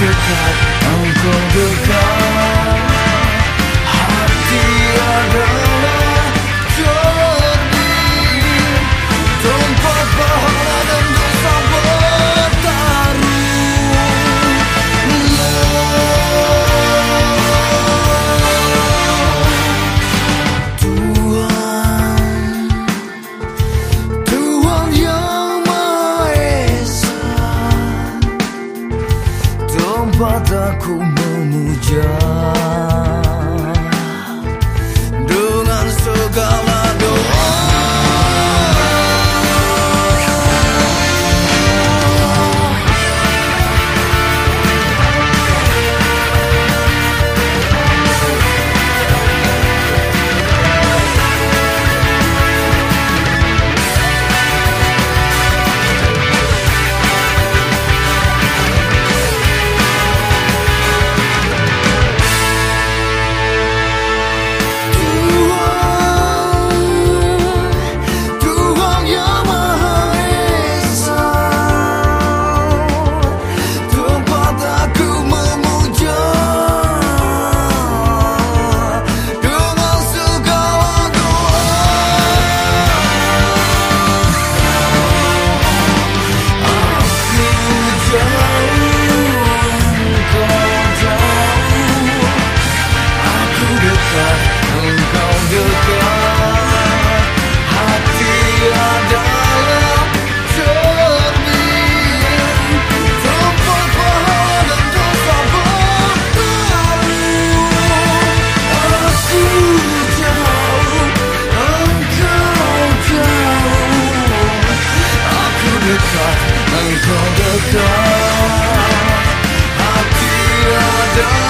được thật ông không được thật buat aku memuja Dengan segala done.